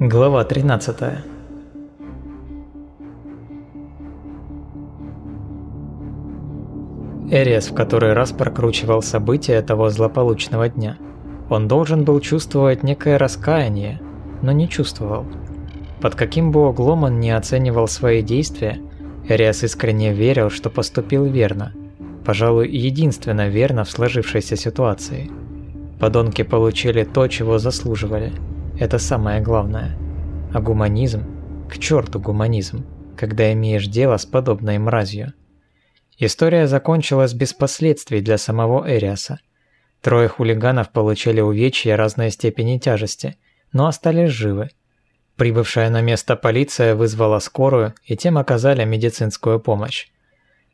Глава 13 Эриас в который раз прокручивал события того злополучного дня. Он должен был чувствовать некое раскаяние, но не чувствовал. Под каким бы углом он ни оценивал свои действия, Эриас искренне верил, что поступил верно, пожалуй, единственно верно в сложившейся ситуации. Подонки получили то, чего заслуживали. Это самое главное. А гуманизм? К черту гуманизм, когда имеешь дело с подобной мразью. История закончилась без последствий для самого Эриаса. Трое хулиганов получили увечья разной степени тяжести, но остались живы. Прибывшая на место полиция вызвала скорую, и тем оказали медицинскую помощь.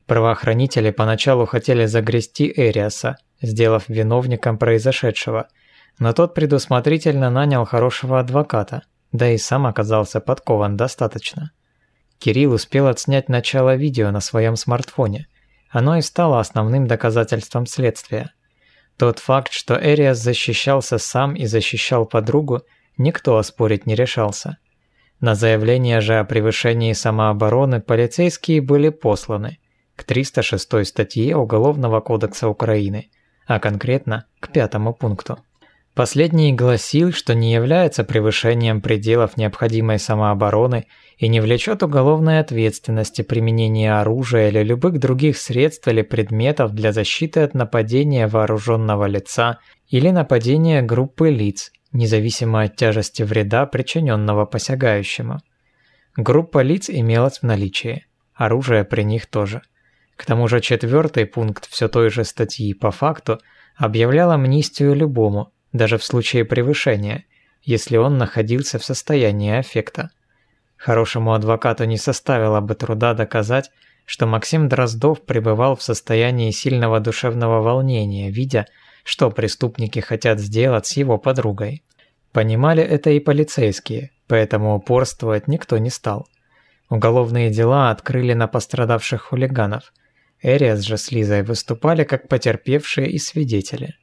Правоохранители поначалу хотели загрести Эриаса, сделав виновником произошедшего, но тот предусмотрительно нанял хорошего адвоката, да и сам оказался подкован достаточно. Кирилл успел отснять начало видео на своем смартфоне. Оно и стало основным доказательством следствия. Тот факт, что Эриас защищался сам и защищал подругу – никто оспорить не решался. На заявление же о превышении самообороны полицейские были посланы к 306 статье Уголовного кодекса Украины, а конкретно к пятому пункту. Последний гласил, что не является превышением пределов необходимой самообороны и не влечет уголовной ответственности применение оружия или любых других средств или предметов для защиты от нападения вооруженного лица или нападения группы лиц независимо от тяжести вреда, причиненного посягающему. Группа лиц имелась в наличии, оружие при них тоже. К тому же четвертый пункт все той же статьи по факту объявлял амнистию любому, даже в случае превышения, если он находился в состоянии аффекта. Хорошему адвокату не составило бы труда доказать, что Максим Дроздов пребывал в состоянии сильного душевного волнения, видя, что преступники хотят сделать с его подругой. Понимали это и полицейские, поэтому упорствовать никто не стал. Уголовные дела открыли на пострадавших хулиганов. Эриас же с Лизой выступали как потерпевшие и свидетели.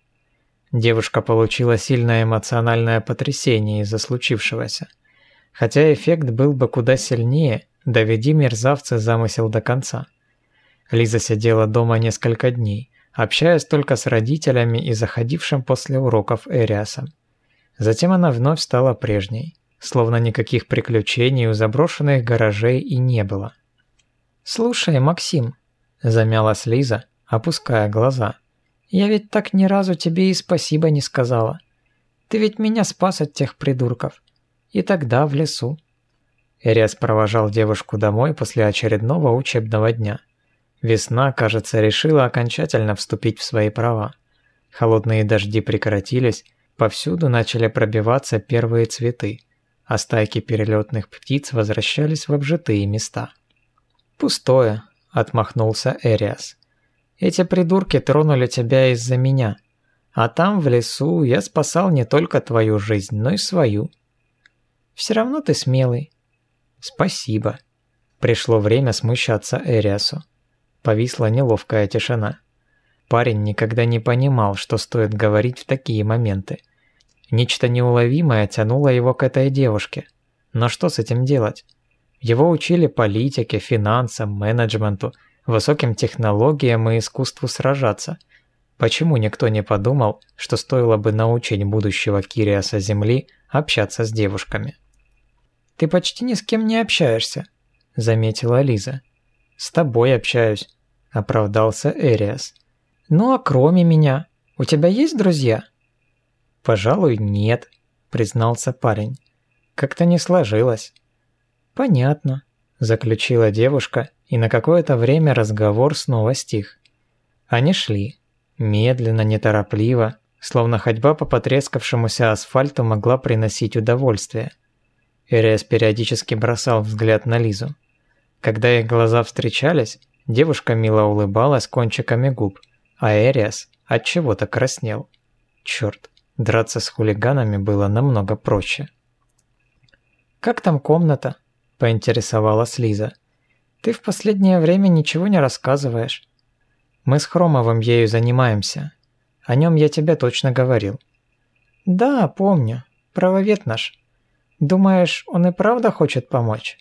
Девушка получила сильное эмоциональное потрясение из-за случившегося. Хотя эффект был бы куда сильнее, доведи мерзавцы замысел до конца. Лиза сидела дома несколько дней, общаясь только с родителями и заходившим после уроков Эриасом. Затем она вновь стала прежней, словно никаких приключений у заброшенных гаражей и не было. «Слушай, Максим», – замялась Лиза, опуская глаза, – «я ведь так ни разу тебе и спасибо не сказала. Ты ведь меня спас от тех придурков. И тогда в лесу». Эриас провожал девушку домой после очередного учебного дня. Весна, кажется, решила окончательно вступить в свои права. Холодные дожди прекратились, повсюду начали пробиваться первые цветы, а стайки перелетных птиц возвращались в обжитые места. «Пустое», – отмахнулся Эриас. «Эти придурки тронули тебя из-за меня, а там, в лесу, я спасал не только твою жизнь, но и свою. Все равно ты смелый». «Спасибо». Пришло время смущаться Эриасу. Повисла неловкая тишина. Парень никогда не понимал, что стоит говорить в такие моменты. Нечто неуловимое тянуло его к этой девушке. Но что с этим делать? Его учили политике, финансам, менеджменту, высоким технологиям и искусству сражаться. Почему никто не подумал, что стоило бы научить будущего Кириаса Земли общаться с девушками? «Ты почти ни с кем не общаешься», – заметила Лиза. «С тобой общаюсь», оправдался Эриас. «Ну а кроме меня, у тебя есть друзья?» «Пожалуй, нет», – признался парень. «Как-то не сложилось». «Понятно», – заключила девушка, и на какое-то время разговор снова стих. Они шли, медленно, неторопливо, словно ходьба по потрескавшемуся асфальту могла приносить удовольствие. Эриас периодически бросал взгляд на Лизу. Когда их глаза встречались, Девушка мило улыбалась кончиками губ, а Эриас от чего-то краснел. Черт, драться с хулиганами было намного проще. «Как там комната?» – поинтересовалась Лиза. «Ты в последнее время ничего не рассказываешь». «Мы с Хромовым ею занимаемся. О нем я тебе точно говорил». «Да, помню. Правовед наш. Думаешь, он и правда хочет помочь?»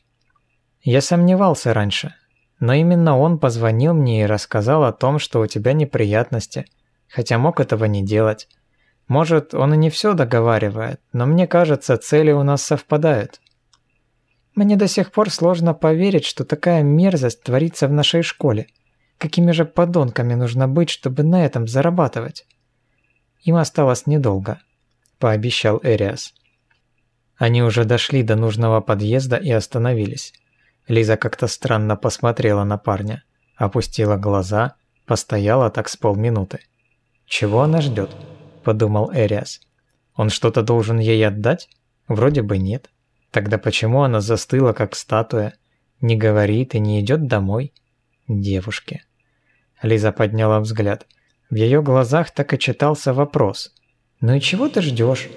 Я сомневался раньше, но именно он позвонил мне и рассказал о том, что у тебя неприятности, хотя мог этого не делать. Может, он и не все договаривает, но мне кажется, цели у нас совпадают. Мне до сих пор сложно поверить, что такая мерзость творится в нашей школе. Какими же подонками нужно быть, чтобы на этом зарабатывать? Им осталось недолго, пообещал Эриас. Они уже дошли до нужного подъезда и остановились. Лиза как-то странно посмотрела на парня, опустила глаза, постояла так с полминуты. Чего она ждет? подумал Эриас. Он что-то должен ей отдать? Вроде бы нет. Тогда почему она застыла, как статуя, не говорит и не идет домой? Девушки. Лиза подняла взгляд. В ее глазах так и читался вопрос. «Ну и чего ты ждешь?»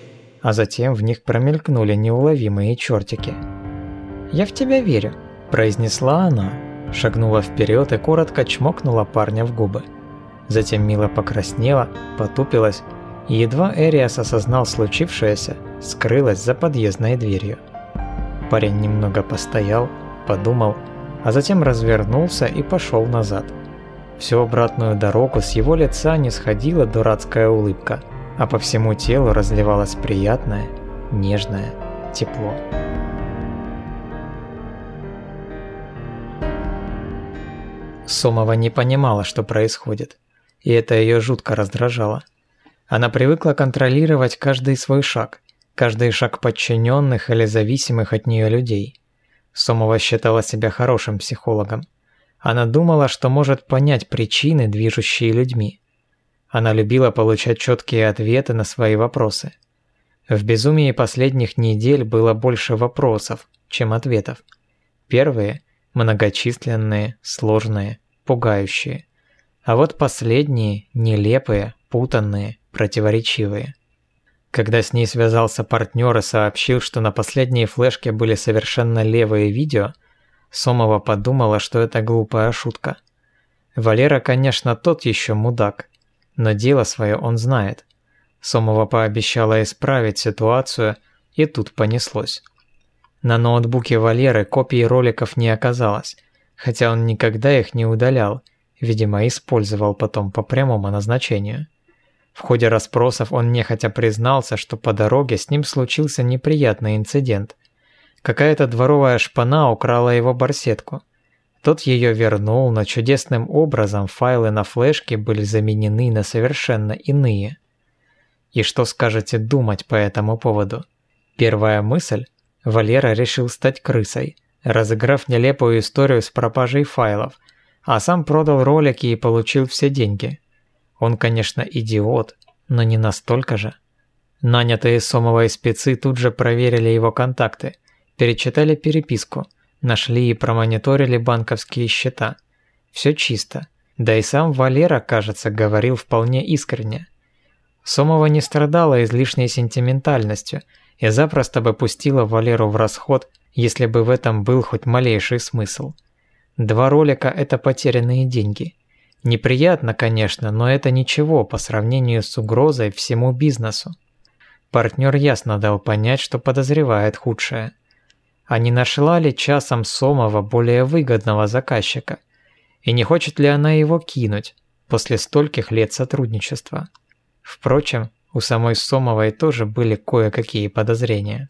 А затем в них промелькнули неуловимые чертики. «Я в тебя верю», – произнесла она, шагнула вперед и коротко чмокнула парня в губы. Затем мило покраснела, потупилась и едва Эриас осознал случившееся, скрылась за подъездной дверью. Парень немного постоял, подумал, а затем развернулся и пошел назад. Всю обратную дорогу с его лица не сходила дурацкая улыбка, а по всему телу разливалось приятное, нежное тепло. Сомова не понимала, что происходит, и это ее жутко раздражало. Она привыкла контролировать каждый свой шаг, каждый шаг подчиненных или зависимых от нее людей. Сомова считала себя хорошим психологом. Она думала, что может понять причины, движущие людьми. Она любила получать четкие ответы на свои вопросы. В безумии последних недель было больше вопросов, чем ответов. Первые – многочисленные, сложные, пугающие. А вот последние – нелепые, путанные, противоречивые. Когда с ней связался партнер и сообщил, что на последней флешке были совершенно левые видео, Сомова подумала, что это глупая шутка. Валера, конечно, тот еще мудак, но дело свое он знает. Сомова пообещала исправить ситуацию, и тут понеслось. На ноутбуке Валеры копий роликов не оказалось, хотя он никогда их не удалял, видимо, использовал потом по прямому назначению. В ходе расспросов он нехотя признался, что по дороге с ним случился неприятный инцидент. Какая-то дворовая шпана украла его барсетку. Тот ее вернул, но чудесным образом файлы на флешке были заменены на совершенно иные. И что скажете думать по этому поводу? Первая мысль – Валера решил стать крысой, разыграв нелепую историю с пропажей файлов, а сам продал ролики и получил все деньги – он, конечно, идиот, но не настолько же. Нанятые Сомовой спецы тут же проверили его контакты, перечитали переписку, нашли и промониторили банковские счета. Все чисто. Да и сам Валера, кажется, говорил вполне искренне. Сомова не страдала излишней сентиментальностью и запросто бы пустила Валеру в расход, если бы в этом был хоть малейший смысл. Два ролика – это потерянные деньги – Неприятно, конечно, но это ничего по сравнению с угрозой всему бизнесу. Партнер ясно дал понять, что подозревает худшее. А не нашла ли часом Сомова более выгодного заказчика? И не хочет ли она его кинуть после стольких лет сотрудничества? Впрочем, у самой Сомовой тоже были кое-какие подозрения.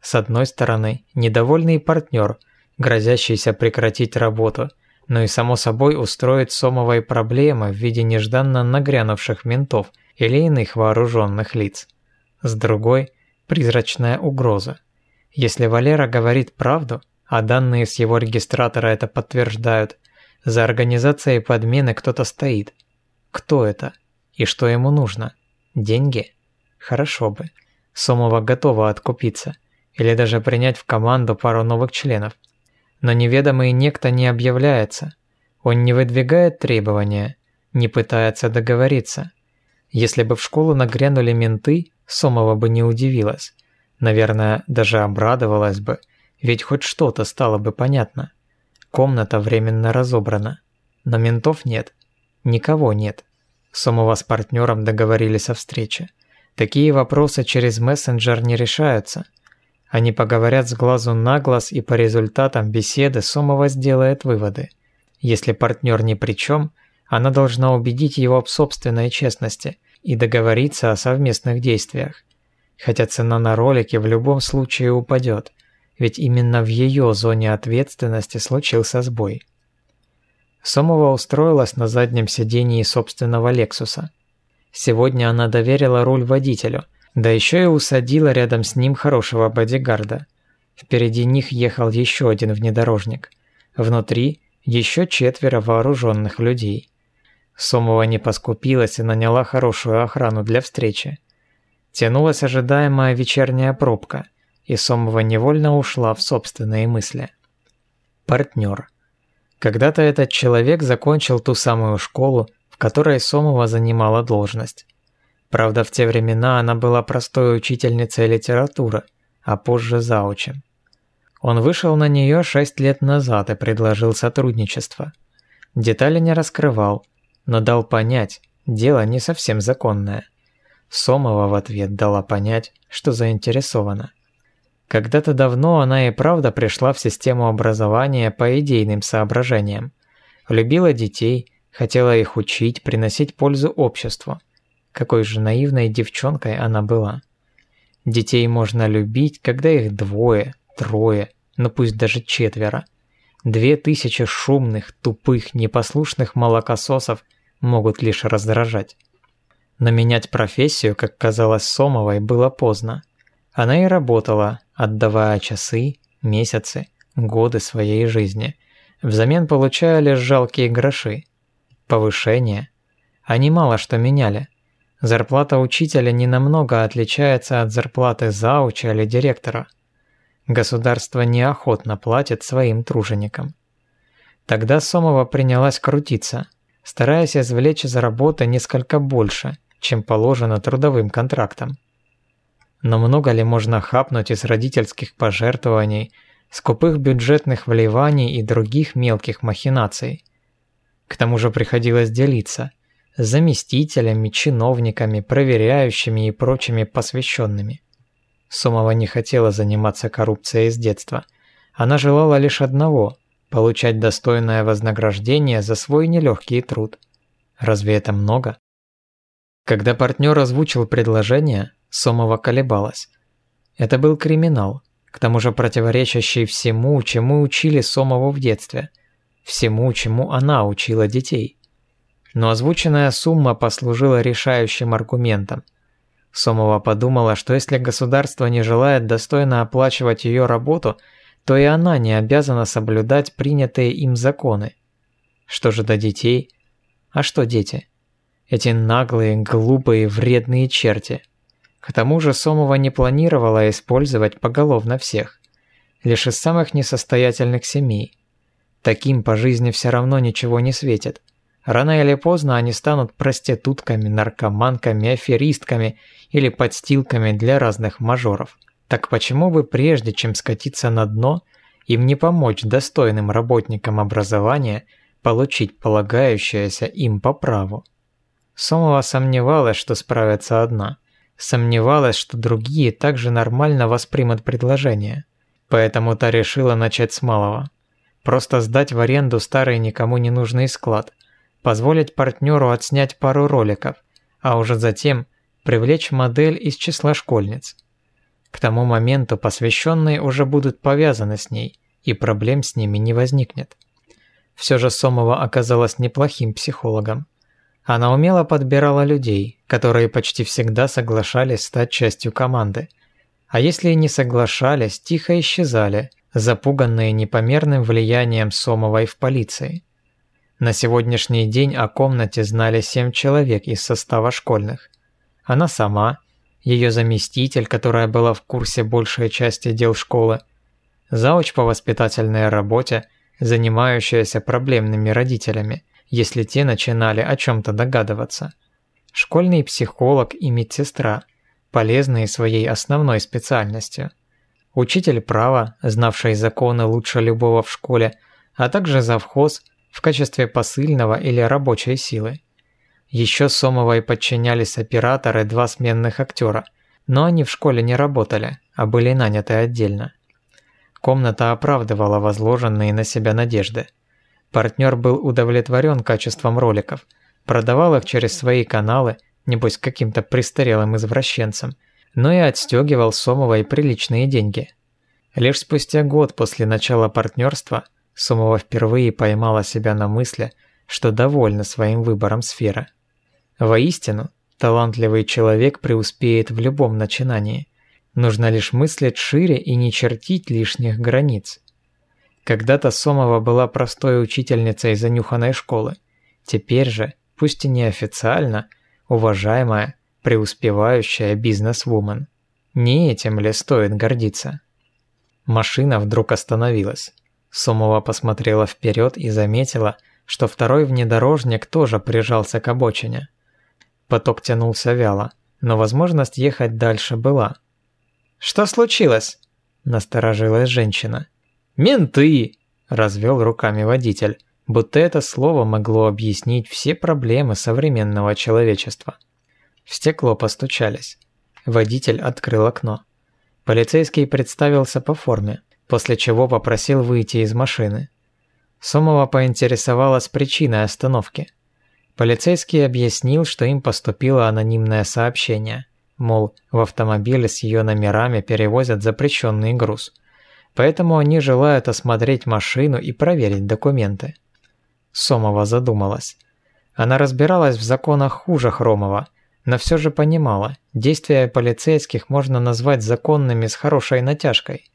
С одной стороны, недовольный партнер, грозящийся прекратить работу – но и само собой устроить Сомовой проблемы в виде нежданно нагрянувших ментов или иных вооруженных лиц. С другой – призрачная угроза. Если Валера говорит правду, а данные с его регистратора это подтверждают, за организацией подмены кто-то стоит. Кто это? И что ему нужно? Деньги? Хорошо бы. Сомова готова откупиться. Или даже принять в команду пару новых членов – но неведомый некто не объявляется. Он не выдвигает требования, не пытается договориться. Если бы в школу нагрянули менты, Сомова бы не удивилась. Наверное, даже обрадовалась бы, ведь хоть что-то стало бы понятно. Комната временно разобрана. Но ментов нет. Никого нет. Сомова с партнером договорились о встрече. Такие вопросы через мессенджер не решаются. Они поговорят с глазу на глаз и по результатам беседы Сомова сделает выводы. Если партнер ни при чем, она должна убедить его в собственной честности и договориться о совместных действиях. Хотя цена на ролике в любом случае упадет, ведь именно в ее зоне ответственности случился сбой. Сомова устроилась на заднем сидении собственного «Лексуса». Сегодня она доверила руль водителю, да еще и усадила рядом с ним хорошего бодигарда. Впереди них ехал еще один внедорожник. Внутри еще четверо вооруженных людей. Сомова не поскупилась и наняла хорошую охрану для встречи. Тянулась ожидаемая вечерняя пробка, и Сомова невольно ушла в собственные мысли. Партнер. Когда-то этот человек закончил ту самую школу, в которой Сомова занимала должность. Правда, в те времена она была простой учительницей литературы, а позже заучем. Он вышел на нее шесть лет назад и предложил сотрудничество. Детали не раскрывал, но дал понять, дело не совсем законное. Сомова в ответ дала понять, что заинтересована. Когда-то давно она и правда пришла в систему образования по идейным соображениям. Любила детей, хотела их учить, приносить пользу обществу. Какой же наивной девчонкой она была. Детей можно любить, когда их двое, трое, ну пусть даже четверо. Две тысячи шумных, тупых, непослушных молокососов могут лишь раздражать. Но менять профессию, как казалось Сомовой, было поздно. Она и работала, отдавая часы, месяцы, годы своей жизни, взамен получая лишь жалкие гроши. Повышение. Они мало что меняли. Зарплата учителя не намного отличается от зарплаты зауча или директора. Государство неохотно платит своим труженикам. Тогда Сомова принялась крутиться, стараясь извлечь из работы несколько больше, чем положено трудовым контрактам. Но много ли можно хапнуть из родительских пожертвований, скупых бюджетных вливаний и других мелких махинаций? К тому же приходилось делиться заместителями, чиновниками, проверяющими и прочими посвященными. Сомова не хотела заниматься коррупцией с детства. Она желала лишь одного – получать достойное вознаграждение за свой нелегкий труд. Разве это много? Когда партнер озвучил предложение, Сомова колебалась. Это был криминал, к тому же противоречащий всему, чему учили Сомову в детстве, всему, чему она учила детей. Но озвученная сумма послужила решающим аргументом. Сомова подумала, что если государство не желает достойно оплачивать ее работу, то и она не обязана соблюдать принятые им законы. Что же до детей? А что дети? Эти наглые, глупые, вредные черти – к тому же Сомова не планировала использовать поголовно всех. Лишь из самых несостоятельных семей. Таким по жизни все равно ничего не светит. Рано или поздно они станут проститутками, наркоманками, аферистками или подстилками для разных мажоров. Так почему бы прежде, чем скатиться на дно, им не помочь достойным работникам образования получить полагающееся им по праву? Сомова сомневалась, что справится одна – Сомневалась, что другие также нормально воспримут предложение. Поэтому та решила начать с малого. Просто сдать в аренду старый никому не нужный склад, позволить партнеру отснять пару роликов, а уже затем привлечь модель из числа школьниц. К тому моменту посвященные уже будут повязаны с ней, и проблем с ними не возникнет. Все же Сомова оказалась неплохим психологом. Она умело подбирала людей, которые почти всегда соглашались стать частью команды. А если и не соглашались, тихо исчезали, запуганные непомерным влиянием Сомовой в полиции. На сегодняшний день о комнате знали семь человек из состава школьных. Она сама, ее заместитель, которая была в курсе большей части дел школы, зауч по воспитательной работе, занимающаяся проблемными родителями – если те начинали о чем-то догадываться. Школьный психолог и медсестра, полезные своей основной специальностью. Учитель права, знавший законы лучше любого в школе, а также завхоз в качестве посыльного или рабочей силы. Еще Сомовой подчинялись операторы два сменных актера, но они в школе не работали, а были наняты отдельно. Комната оправдывала возложенные на себя надежды. Партнер был удовлетворен качеством роликов, продавал их через свои каналы, небось каким-то престарелым извращенцам, но и отстегивал Сомовой приличные деньги. Лишь спустя год после начала партнерства Сомова впервые поймала себя на мысли, что довольна своим выбором сферы. Воистину, талантливый человек преуспеет в любом начинании. Нужно лишь мыслить шире и не чертить лишних границ. Когда-то Сомова была простой учительницей занюханной школы. Теперь же, пусть и неофициально, уважаемая, преуспевающая бизнес-вумен. Не этим ли стоит гордиться? Машина вдруг остановилась. Сомова посмотрела вперед и заметила, что второй внедорожник тоже прижался к обочине. Поток тянулся вяло, но возможность ехать дальше была. «Что случилось?» – насторожилась женщина. «Менты!» – развел руками водитель, будто это слово могло объяснить все проблемы современного человечества. В стекло постучались. Водитель открыл окно. Полицейский представился по форме, после чего попросил выйти из машины. Сомова поинтересовалась причиной остановки – Полицейский объяснил, что им поступило анонимное сообщение, мол, в автомобиле с ее номерами перевозят запрещенный груз. Поэтому они желают осмотреть машину и проверить документы. Сомова задумалась. Она разбиралась в законах хуже Хромова, но все же понимала, действия полицейских можно назвать законными с хорошей натяжкой.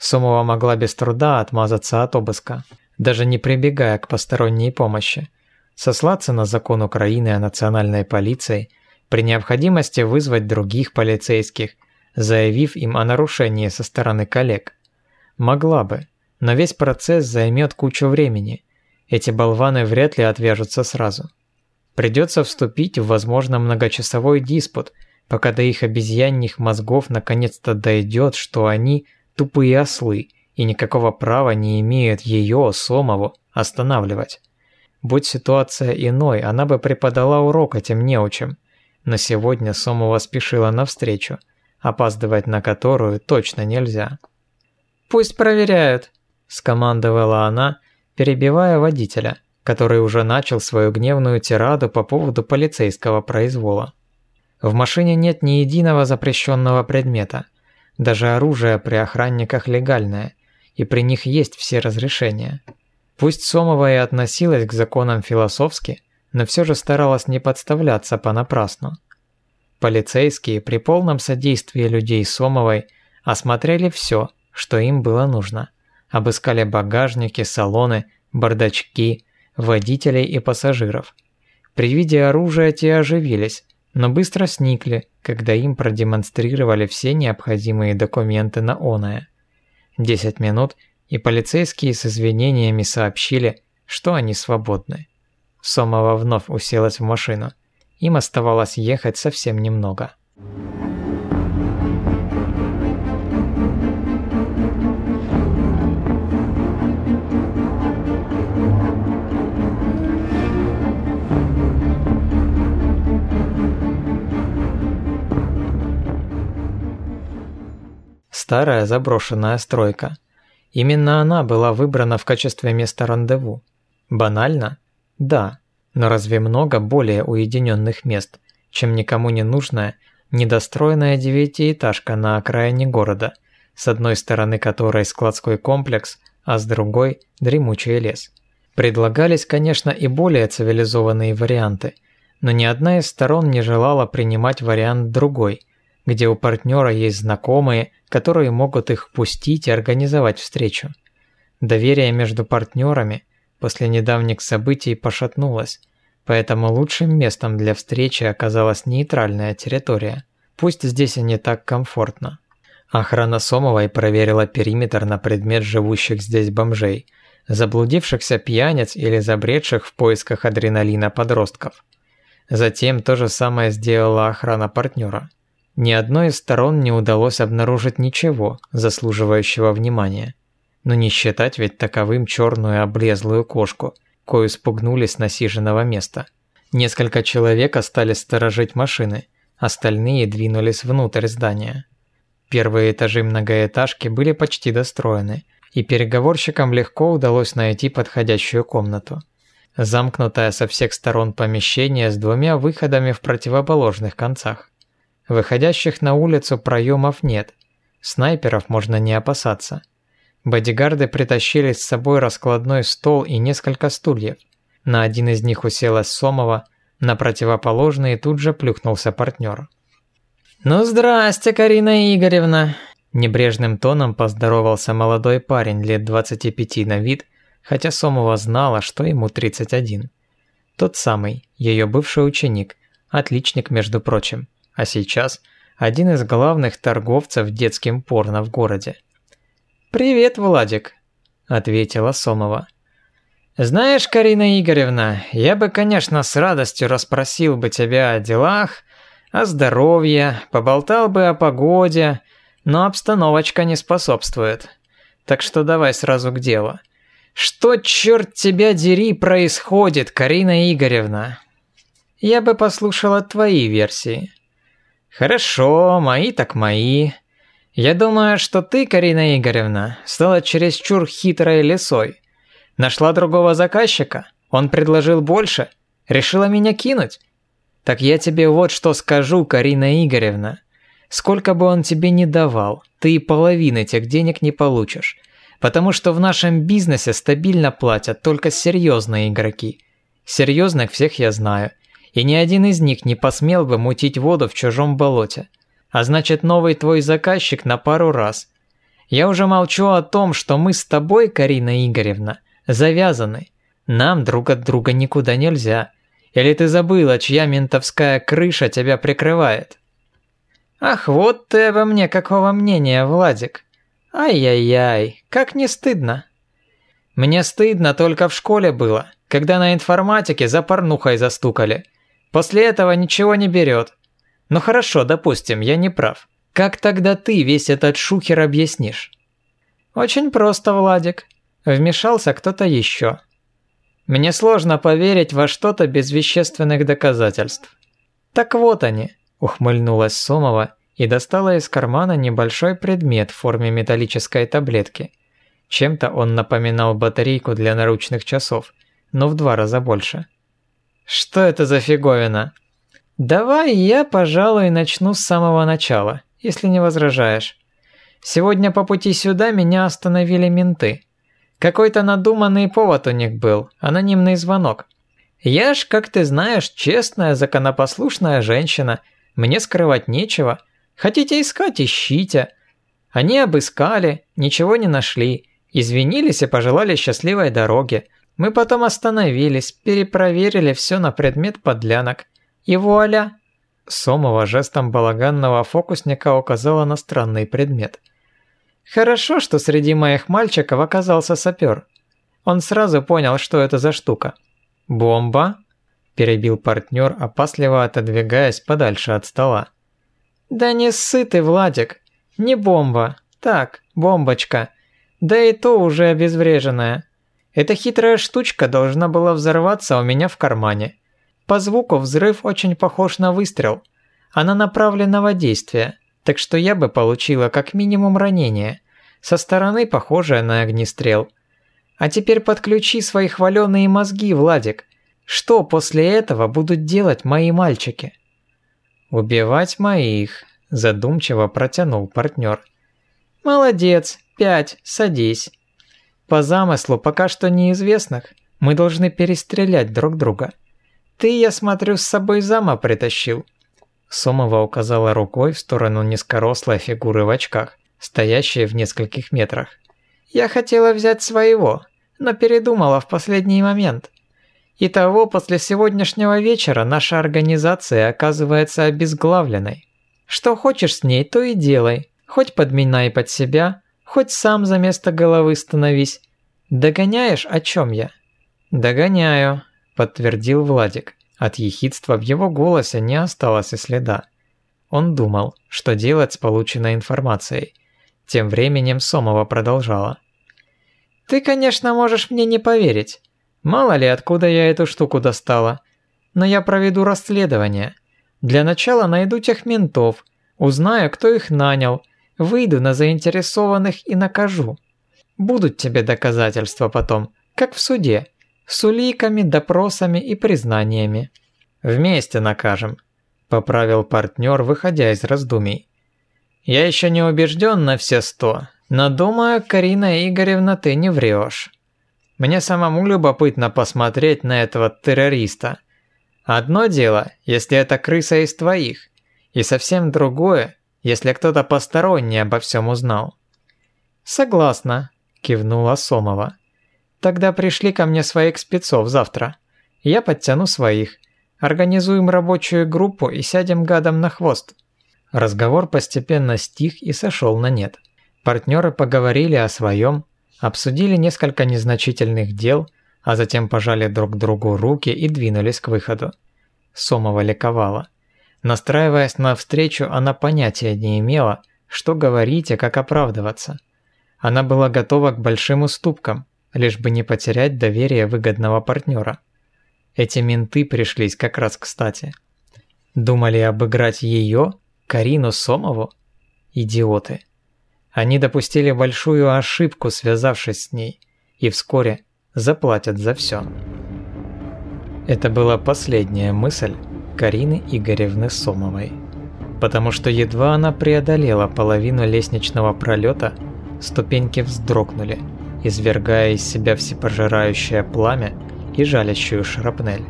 Сомова могла без труда отмазаться от обыска, даже не прибегая к посторонней помощи сослаться на закон Украины о национальной полиции, при необходимости вызвать других полицейских, заявив им о нарушении со стороны коллег. Могла бы, но весь процесс займет кучу времени. Эти болваны вряд ли отвяжутся сразу. Придется вступить в, возможно, многочасовой диспут, пока до их обезьянних мозгов наконец-то дойдет, что они тупые ослы и никакого права не имеют ее, Сомову, останавливать. Будь ситуация иной, она бы преподала урок этим неучим. Но сегодня Сомова спешила навстречу, опаздывать на которую точно нельзя. «Пусть проверяют», – скомандовала она, перебивая водителя, который уже начал свою гневную тираду по поводу полицейского произвола. В машине нет ни единого запрещенного предмета. Даже оружие при охранниках легальное, и при них есть все разрешения. Пусть Сомова и относилась к законам философски, но все же старалась не подставляться понапрасну. Полицейские при полном содействии людей Сомовой осмотрели все, что им было нужно. Обыскали багажники, салоны, бардачки, водителей и пассажиров. При виде оружия те оживились, но быстро сникли, когда им продемонстрировали все необходимые документы на оное. Десять минут – и полицейские с извинениями сообщили, что они свободны. Сомова вновь уселась в машину. Им оставалось ехать совсем немного. Старая заброшенная стройка – Именно она была выбрана в качестве места рандеву. Банально? Да. Но разве много более уединенных мест, чем никому не нужная, недостроенная девятиэтажка на окраине города, с одной стороны которой складской комплекс, а с другой – дремучий лес. Предлагались, конечно, и более цивилизованные варианты, но ни одна из сторон не желала принимать вариант другой, где у партнера есть знакомые, которые могут их впустить и организовать встречу. Доверие между партнерами после недавних событий пошатнулось, поэтому лучшим местом для встречи оказалась нейтральная территория. Пусть здесь и не так комфортно. Охрана Сомовой проверила периметр на предмет живущих здесь бомжей, заблудившихся пьяниц или забредших в поисках адреналина подростков. Затем то же самое сделала охрана партнера. Ни одной из сторон не удалось обнаружить ничего, заслуживающего внимания. Но не считать ведь таковым черную облезлую кошку, кою спугнули с насиженного места. Несколько человек остались сторожить машины, остальные двинулись внутрь здания. Первые этажи многоэтажки были почти достроены, и переговорщикам легко удалось найти подходящую комнату. Замкнутое со всех сторон помещение с двумя выходами в противоположных концах. Выходящих на улицу проемов нет, снайперов можно не опасаться. Бодигарды притащили с собой раскладной стол и несколько стульев. На один из них уселась Сомова, на противоположный тут же плюхнулся партнер. «Ну здрасте, Карина Игоревна!» Небрежным тоном поздоровался молодой парень лет 25 на вид, хотя Сомова знала, что ему 31. Тот самый, ее бывший ученик, отличник, между прочим, а сейчас один из главных торговцев детским порно в городе. «Привет, Владик», – ответила Сомова. «Знаешь, Карина Игоревна, я бы, конечно, с радостью расспросил бы тебя о делах, о здоровье, поболтал бы о погоде, но обстановочка не способствует. Так что давай сразу к делу. Что, черт тебя дери, происходит, Карина Игоревна? Я бы послушала твои версии. Хорошо, мои так мои. Я думаю, что ты, Карина Игоревна, стала чересчур хитрой лисой. Нашла другого заказчика, он предложил больше, решила меня кинуть. Так я тебе вот что скажу, Карина Игоревна. Сколько бы он тебе ни давал, ты и половины этих денег не получишь. Потому что в нашем бизнесе стабильно платят только серьезные игроки. Серьезных всех я знаю. И ни один из них не посмел бы мутить воду в чужом болоте. А значит, новый твой заказчик на пару раз. Я уже молчу о том, что мы с тобой, Карина Игоревна, завязаны. Нам друг от друга никуда нельзя. Или ты забыла, чья ментовская крыша тебя прикрывает? Ах, вот ты обо мне какого мнения, Владик. Ай-яй-яй, как не стыдно. Мне стыдно только в школе было, когда на информатике за порнухой застукали. После этого ничего не берет. Ну хорошо, допустим, я не прав. Как тогда ты весь этот шухер объяснишь? Очень просто, Владик. Вмешался кто-то еще. Мне сложно поверить во что-то без вещественных доказательств. Так вот они, ухмыльнулась Сомова и достала из кармана небольшой предмет в форме металлической таблетки. Чем-то он напоминал батарейку для наручных часов, но в два раза больше. «Что это за фиговина?» «Давай я, пожалуй, начну с самого начала, если не возражаешь. Сегодня по пути сюда меня остановили менты. Какой-то надуманный повод у них был, анонимный звонок. Я ж, как ты знаешь, честная, законопослушная женщина, мне скрывать нечего. Хотите искать – ищите. Они обыскали, ничего не нашли, извинились и пожелали счастливой дороги. Мы потом остановились, перепроверили все на предмет подлянок. И вуаля! Сомова жестом балаганного фокусника указала на странный предмет – Хорошо, что среди моих мальчиков оказался сапер. Он сразу понял, что это за штука. «Бомба?» – перебил партнер, опасливо отодвигаясь подальше от стола. «Да не сытый, Владик. Не бомба. Так, бомбочка. Да и то уже обезвреженная. Эта хитрая штучка должна была взорваться у меня в кармане. По звуку взрыв очень похож на выстрел. Она направленного действия так что я бы получила как минимум ранение, со стороны похожее на огнестрел. А теперь подключи свои хваленые мозги, Владик. Что после этого будут делать мои мальчики? Убивать моих, задумчиво протянул партнер. Молодец, пять, садись. По замыслу пока что неизвестных, мы должны перестрелять друг друга. Ты, я смотрю, с собой зама притащил. Сомова указала рукой в сторону низкорослой фигуры в очках, стоящей в нескольких метрах. «Я хотела взять своего, но передумала в последний момент. Итого, после сегодняшнего вечера наша организация оказывается обезглавленной. Что хочешь с ней, то и делай. Хоть подминай под себя, хоть сам за место головы становись. Догоняешь, о чем я?» «Догоняю», – подтвердил Владик. От ехидства в его голосе не осталось и следа. Он думал, что делать с полученной информацией. Тем временем Сомова продолжала. «Ты, конечно, можешь мне не поверить. Мало ли, откуда я эту штуку достала. но я проведу расследование. Для начала найду тех ментов, узнаю, кто их нанял, выйду на заинтересованных и накажу. Будут тебе доказательства потом, как в суде, с уликами, допросами и признаниями. Вместе накажем, поправил партнер, выходя из раздумий. Я еще не убежден на все сто, но думаю, Карина Игоревна, ты не врешь. Мне самому любопытно посмотреть на этого террориста. Одно дело, если это крыса из твоих, и совсем другое, если кто-то посторонний обо всем узнал. Согласна, кивнула Сомова. Тогда пришли ко мне своих спецов завтра. Я подтяну своих. Организуем рабочую группу и сядем гадом на хвост. Разговор постепенно стих и сошел на нет. Партнеры поговорили о своем, обсудили несколько незначительных дел, а затем пожали друг другу руки и двинулись к выходу. Сомова ликовала. Настраиваясь на встречу, она понятия не имела, что говорить и как оправдываться. Она была готова к большим уступкам, лишь бы не потерять доверие выгодного партнера. Эти менты пришлись как раз кстати. Думали обыграть ее, Карину Сомову? Идиоты. Они допустили большую ошибку, связавшись с ней, и вскоре заплатят за все. Это была последняя мысль Карины Игоревны Сомовой. Потому что едва она преодолела половину лестничного пролета, ступеньки вздрогнули, извергая из себя всепожирающее пламя и жалящую шрапнель.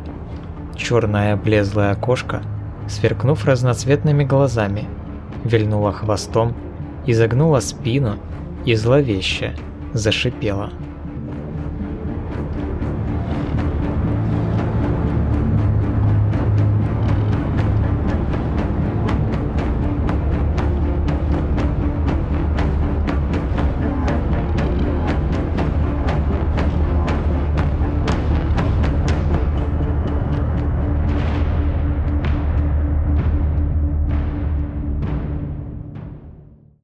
Черная облезлая кошка, сверкнув разноцветными глазами, вильнула хвостом изогнула спину и зловеще зашипела.